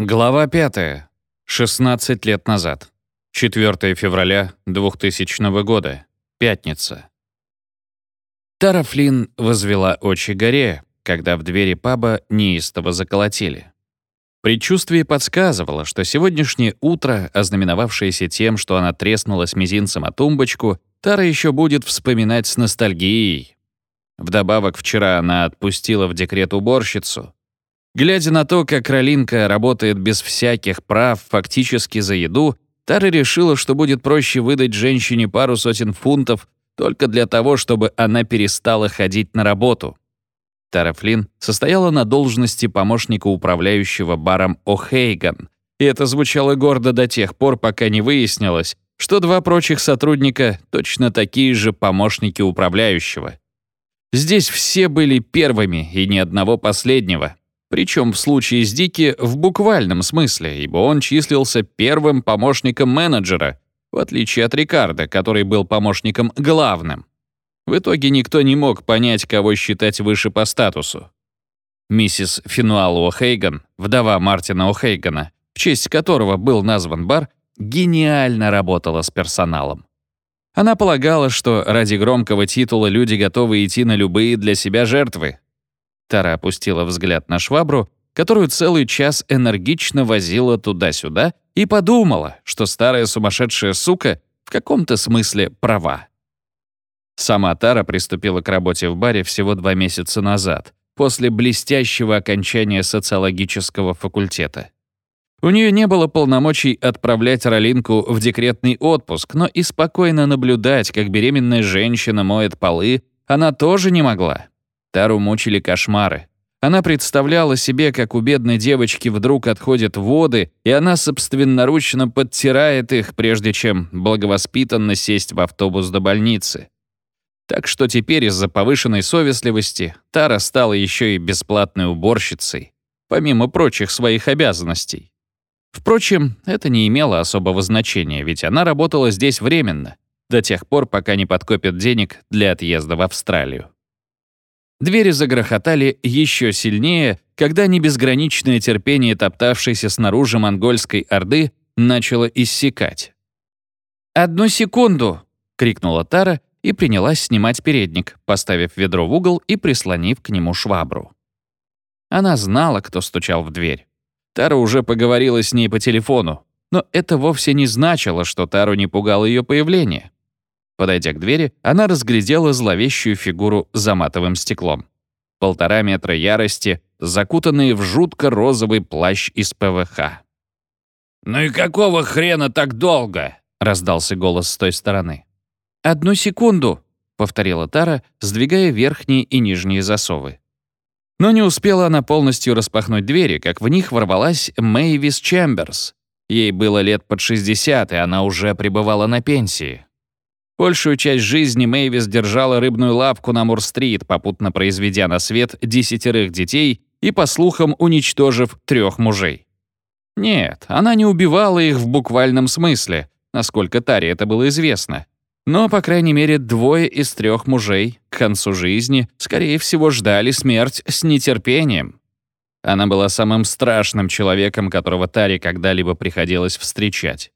Глава 5. 16 лет назад. 4 февраля 2000 года. Пятница. Тара Флинн возвела очи горе, когда в двери паба неистово заколотили. Предчувствие подсказывало, что сегодняшнее утро, ознаменовавшееся тем, что она треснулась мизинцем о тумбочку, Тара еще будет вспоминать с ностальгией. Вдобавок, вчера она отпустила в декрет уборщицу, Глядя на то, как Ролинка работает без всяких прав фактически за еду, Тара решила, что будет проще выдать женщине пару сотен фунтов только для того, чтобы она перестала ходить на работу. Тара Флинн состояла на должности помощника управляющего баром О'Хейган, и это звучало гордо до тех пор, пока не выяснилось, что два прочих сотрудника точно такие же помощники управляющего. Здесь все были первыми и ни одного последнего. Причем в случае с Дики в буквальном смысле, ибо он числился первым помощником менеджера, в отличие от Рикардо, который был помощником главным. В итоге никто не мог понять, кого считать выше по статусу. Миссис Финуал О'Хейган, вдова Мартина О'Хейгана, в честь которого был назван бар, гениально работала с персоналом. Она полагала, что ради громкого титула люди готовы идти на любые для себя жертвы, Тара опустила взгляд на швабру, которую целый час энергично возила туда-сюда, и подумала, что старая сумасшедшая сука в каком-то смысле права. Сама Тара приступила к работе в баре всего два месяца назад, после блестящего окончания социологического факультета. У нее не было полномочий отправлять Ролинку в декретный отпуск, но и спокойно наблюдать, как беременная женщина моет полы, она тоже не могла. Тару мучили кошмары. Она представляла себе, как у бедной девочки вдруг отходят воды, и она собственноручно подтирает их, прежде чем благовоспитанно сесть в автобус до больницы. Так что теперь из-за повышенной совестливости Тара стала еще и бесплатной уборщицей, помимо прочих своих обязанностей. Впрочем, это не имело особого значения, ведь она работала здесь временно, до тех пор, пока не подкопит денег для отъезда в Австралию. Двери загрохотали еще сильнее, когда небезграничное терпение топтавшейся снаружи монгольской орды начало иссякать. «Одну секунду!» — крикнула Тара и принялась снимать передник, поставив ведро в угол и прислонив к нему швабру. Она знала, кто стучал в дверь. Тара уже поговорила с ней по телефону, но это вовсе не значило, что Тару не пугало ее появление. Подойдя к двери, она разглядела зловещую фигуру за матовым стеклом. Полтора метра ярости, закутанные в жутко розовый плащ из ПВХ. «Ну и какого хрена так долго?» — раздался голос с той стороны. «Одну секунду», — повторила Тара, сдвигая верхние и нижние засовы. Но не успела она полностью распахнуть двери, как в них ворвалась Мэйвис Чемберс. Ей было лет под 60, и она уже пребывала на пенсии. Большую часть жизни Мэйвис держала рыбную лапку на Мур-стрит, попутно произведя на свет десятерых детей и, по слухам, уничтожив трех мужей. Нет, она не убивала их в буквальном смысле, насколько Таре это было известно. Но, по крайней мере, двое из трех мужей к концу жизни, скорее всего, ждали смерть с нетерпением. Она была самым страшным человеком, которого Таре когда-либо приходилось встречать.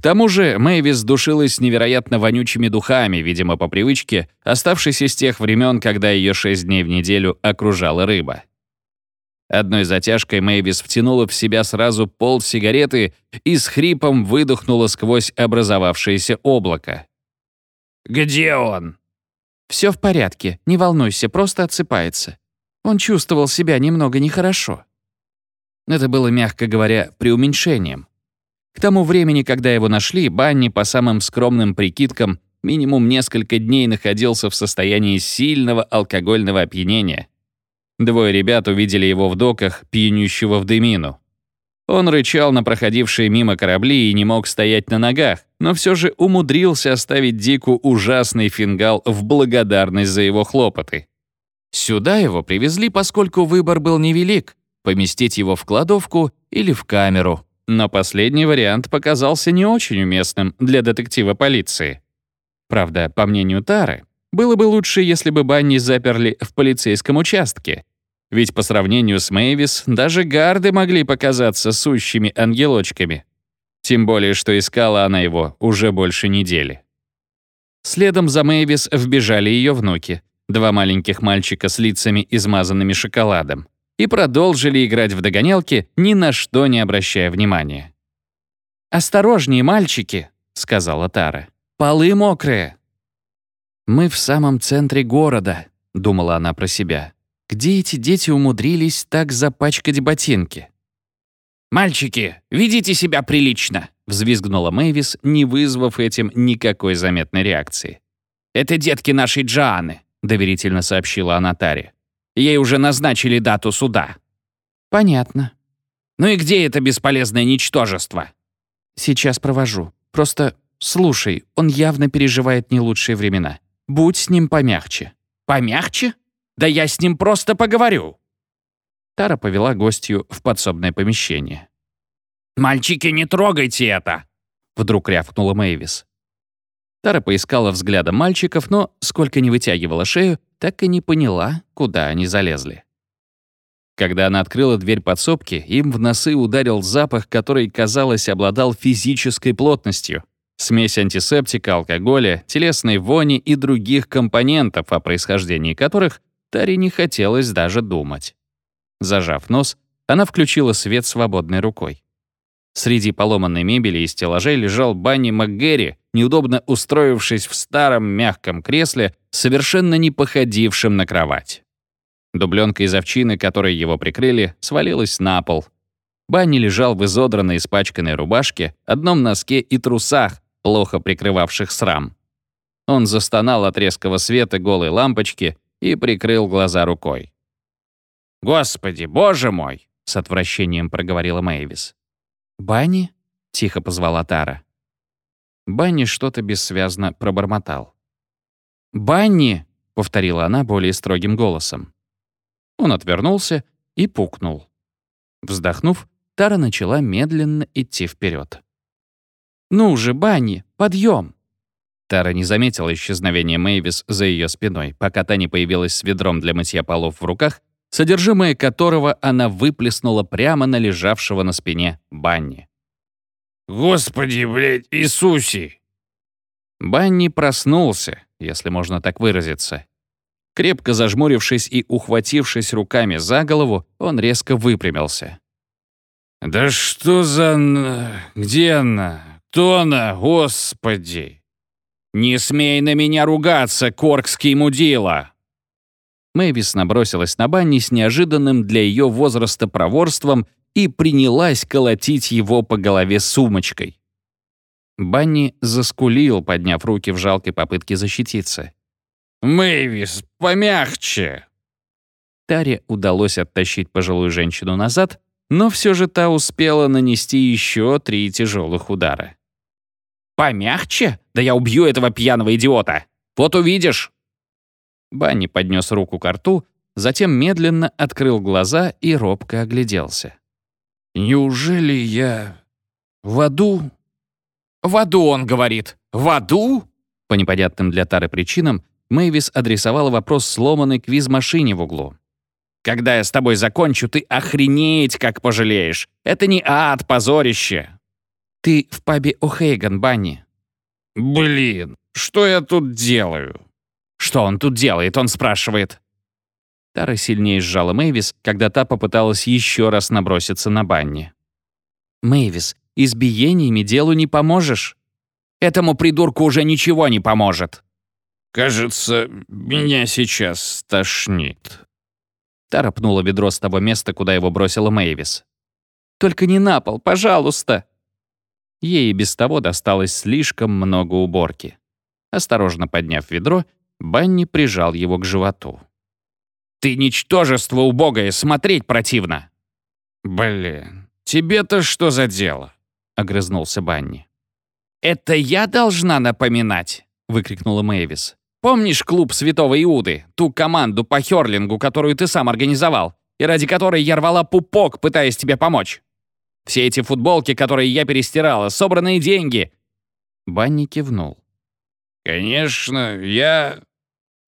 К тому же Мэйвис душилась невероятно вонючими духами, видимо, по привычке, оставшейся с тех времен, когда ее шесть дней в неделю окружала рыба. Одной затяжкой Мэйвис втянула в себя сразу пол сигареты и с хрипом выдохнула сквозь образовавшееся облако. «Где он?» «Все в порядке, не волнуйся, просто отсыпается. Он чувствовал себя немного нехорошо». Это было, мягко говоря, преуменьшением. К тому времени, когда его нашли, Банни, по самым скромным прикидкам, минимум несколько дней находился в состоянии сильного алкогольного опьянения. Двое ребят увидели его в доках, пьянющего в дымину. Он рычал на проходившие мимо корабли и не мог стоять на ногах, но все же умудрился оставить Дику ужасный фингал в благодарность за его хлопоты. Сюда его привезли, поскольку выбор был невелик — поместить его в кладовку или в камеру — но последний вариант показался не очень уместным для детектива полиции. Правда, по мнению Тары, было бы лучше, если бы Банни заперли в полицейском участке. Ведь по сравнению с Мэйвис даже гарды могли показаться сущими ангелочками. Тем более, что искала она его уже больше недели. Следом за Мэйвис вбежали ее внуки, два маленьких мальчика с лицами, измазанными шоколадом, и продолжили играть в догонялки, ни на что не обращая внимания. «Осторожнее, мальчики», — сказала Тара. «Полы мокрые». «Мы в самом центре города», — думала она про себя. «Где эти дети умудрились так запачкать ботинки?» «Мальчики, ведите себя прилично!» — взвизгнула Мэйвис, не вызвав этим никакой заметной реакции. «Это детки нашей Джоанны», — доверительно сообщила она Таре. «Ей уже назначили дату суда». «Понятно». «Ну и где это бесполезное ничтожество?» «Сейчас провожу. Просто слушай, он явно переживает не лучшие времена. Будь с ним помягче». «Помягче? Да я с ним просто поговорю». Тара повела гостью в подсобное помещение. «Мальчики, не трогайте это!» Вдруг рявкнула Мэйвис. Тара поискала взглядом мальчиков, но, сколько не вытягивала шею, так и не поняла, куда они залезли. Когда она открыла дверь подсобки, им в носы ударил запах, который, казалось, обладал физической плотностью. Смесь антисептика, алкоголя, телесной вони и других компонентов, о происхождении которых Таре не хотелось даже думать. Зажав нос, она включила свет свободной рукой. Среди поломанной мебели и стеллажей лежал Банни МакГерри, неудобно устроившись в старом мягком кресле, совершенно не походившем на кровать. Дубленка из овчины, которой его прикрыли, свалилась на пол. Банни лежал в изодранной испачканной рубашке, одном носке и трусах, плохо прикрывавших срам. Он застонал от резкого света голой лампочки и прикрыл глаза рукой. «Господи, боже мой!» — с отвращением проговорила Мэйвис. «Банни?» — тихо позвала Тара. Банни что-то бессвязно пробормотал. «Банни!» — повторила она более строгим голосом. Он отвернулся и пукнул. Вздохнув, Тара начала медленно идти вперед. «Ну же, Банни, подъем!» Тара не заметила исчезновения Мэйвис за ее спиной, пока та не появилась с ведром для мытья полов в руках содержимое которого она выплеснула прямо на лежавшего на спине Банни. «Господи, блядь, Иисусе!» Банни проснулся, если можно так выразиться. Крепко зажмурившись и ухватившись руками за голову, он резко выпрямился. «Да что за... Где она? Кто она? Господи!» «Не смей на меня ругаться, коркский мудила!» Мэвис набросилась на Банни с неожиданным для ее возраста проворством и принялась колотить его по голове сумочкой. Банни заскулил, подняв руки в жалкой попытке защититься. «Мэйвис, помягче!» Таре удалось оттащить пожилую женщину назад, но все же та успела нанести еще три тяжелых удара. «Помягче? Да я убью этого пьяного идиота! Вот увидишь!» Банни поднес руку к рту, затем медленно открыл глаза и робко огляделся. «Неужели я в аду?» «В аду, он говорит. В аду?» По непонятным для Тары причинам Мэйвис адресовала вопрос сломанной квиз-машине в углу. «Когда я с тобой закончу, ты охренеть как пожалеешь. Это не ад, позорище!» «Ты в пабе О'Хейган, Банни». «Блин, что я тут делаю?» «Что он тут делает?» — он спрашивает. Тара сильнее сжала Мэйвис, когда та попыталась еще раз наброситься на Банни. «Мэйвис, избиениями делу не поможешь. Этому придурку уже ничего не поможет». «Кажется, меня сейчас стошнит». Тара пнула ведро с того места, куда его бросила Мэйвис. «Только не на пол, пожалуйста!» Ей и без того досталось слишком много уборки. Осторожно подняв ведро, Банни прижал его к животу. «Ты ничтожество убогое, смотреть противно!» «Блин, тебе-то что за дело?» — огрызнулся Банни. «Это я должна напоминать?» — выкрикнула Мэвис. «Помнишь клуб Святого Иуды, ту команду по хёрлингу, которую ты сам организовал, и ради которой я рвала пупок, пытаясь тебе помочь? Все эти футболки, которые я перестирала, собранные деньги!» Банни кивнул. «Конечно, я...»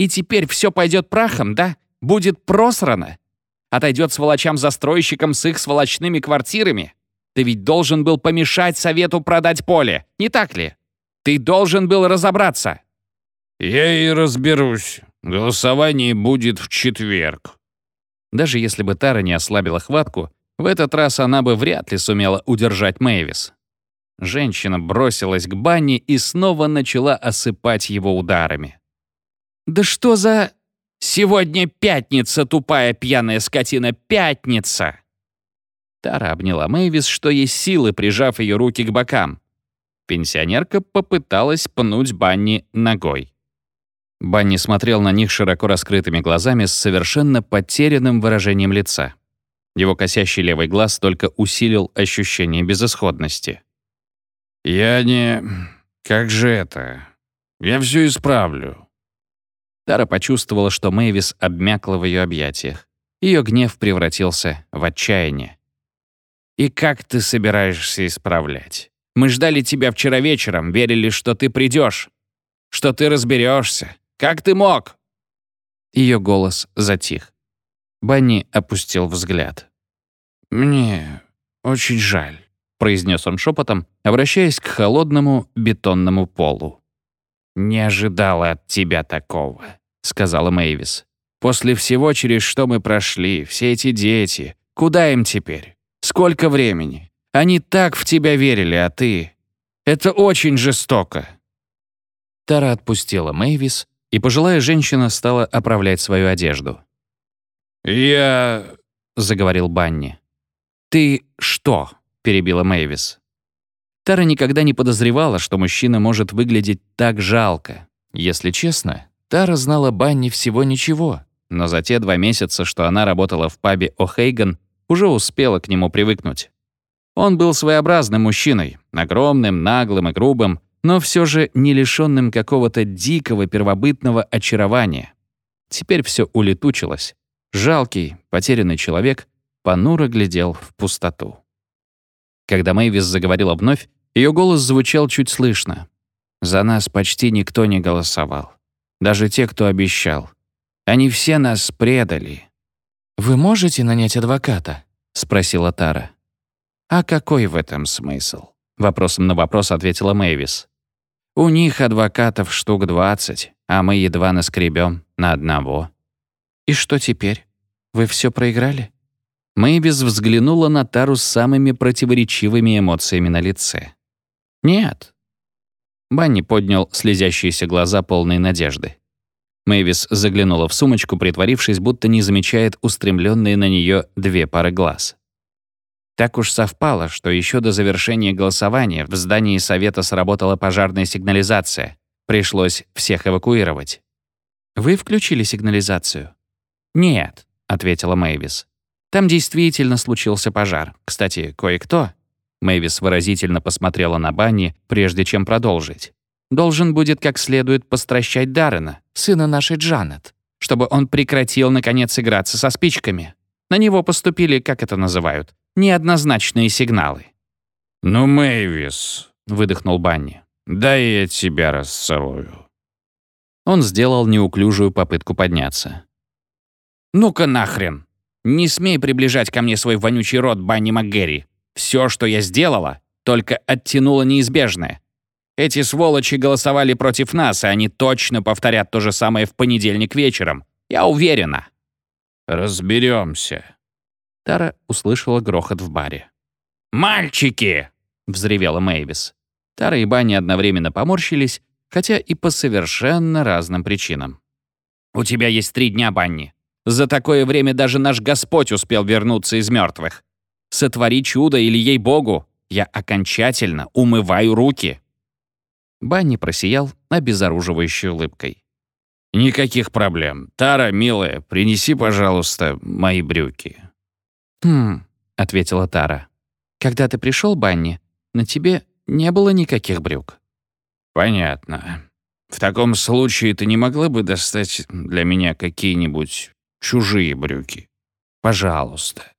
И теперь все пойдет прахом, да? Будет просрано? Отойдет сволочам-застройщикам с их сволочными квартирами? Ты ведь должен был помешать совету продать поле, не так ли? Ты должен был разобраться». «Я и разберусь. Голосование будет в четверг». Даже если бы Тара не ослабила хватку, в этот раз она бы вряд ли сумела удержать Мэйвис. Женщина бросилась к Банни и снова начала осыпать его ударами. «Да что за...» «Сегодня пятница, тупая пьяная скотина, пятница!» Тара обняла Мэйвис, что есть силы, прижав ее руки к бокам. Пенсионерка попыталась пнуть Банни ногой. Банни смотрел на них широко раскрытыми глазами с совершенно потерянным выражением лица. Его косящий левый глаз только усилил ощущение безысходности. «Я не... Как же это? Я все исправлю». Тара почувствовала, что Мэйвис обмякла в ее объятиях. Ее гнев превратился в отчаяние. «И как ты собираешься исправлять? Мы ждали тебя вчера вечером, верили, что ты придешь, что ты разберешься. Как ты мог?» Ее голос затих. Банни опустил взгляд. «Мне очень жаль», — произнес он шепотом, обращаясь к холодному бетонному полу. «Не ожидала от тебя такого», — сказала Мэйвис. «После всего, через что мы прошли, все эти дети, куда им теперь? Сколько времени? Они так в тебя верили, а ты... Это очень жестоко». Тара отпустила Мэйвис, и пожилая женщина стала оправлять свою одежду. «Я...» — заговорил Банни. «Ты что?» — перебила Мэйвис. Тара никогда не подозревала, что мужчина может выглядеть так жалко. Если честно, Тара знала Банни всего ничего, но за те два месяца, что она работала в пабе О'Хейган, уже успела к нему привыкнуть. Он был своеобразным мужчиной, огромным, наглым и грубым, но все же не лишенным какого-то дикого первобытного очарования. Теперь все улетучилось. Жалкий, потерянный человек понуро глядел в пустоту. Когда Мэйвис заговорила вновь, ее голос звучал чуть слышно. «За нас почти никто не голосовал. Даже те, кто обещал. Они все нас предали». «Вы можете нанять адвоката?» — спросила Тара. «А какой в этом смысл?» — вопросом на вопрос ответила Мэйвис. У них адвокатов штук 20, а мы едва наскребем на одного. И что теперь? Вы все проиграли? Мэйбис взглянула на Тару с самыми противоречивыми эмоциями на лице. «Нет». Банни поднял слезящиеся глаза полные надежды. Мэйвис заглянула в сумочку, притворившись, будто не замечает устремленные на нее две пары глаз. Так уж совпало, что еще до завершения голосования в здании совета сработала пожарная сигнализация. Пришлось всех эвакуировать. «Вы включили сигнализацию?» «Нет», — ответила Мэйвис. «Там действительно случился пожар. Кстати, кое-кто...» Мэйвис выразительно посмотрела на Банни, прежде чем продолжить. «Должен будет как следует постращать Даррена, сына нашей Джанет, чтобы он прекратил, наконец, играться со спичками. На него поступили, как это называют, неоднозначные сигналы. «Ну, Мэйвис», — выдохнул Банни, — «дай я тебя расцелую». Он сделал неуклюжую попытку подняться. «Ну-ка нахрен! Не смей приближать ко мне свой вонючий рот, Банни МакГерри. Все, что я сделала, только оттянуло неизбежное. Эти сволочи голосовали против нас, и они точно повторят то же самое в понедельник вечером. Я уверена». «Разберемся», Тара услышала грохот в баре. «Мальчики!» — взревела Мэйвис. Тара и Банни одновременно поморщились, хотя и по совершенно разным причинам. «У тебя есть три дня, Банни. За такое время даже наш Господь успел вернуться из мертвых. Сотвори чудо или ей-богу, я окончательно умываю руки». Банни просиял обезоруживающей улыбкой. «Никаких проблем. Тара, милая, принеси, пожалуйста, мои брюки». «Хм», — ответила Тара. «Когда ты пришел, Банни, на тебе не было никаких брюк». «Понятно. В таком случае ты не могла бы достать для меня какие-нибудь чужие брюки? Пожалуйста».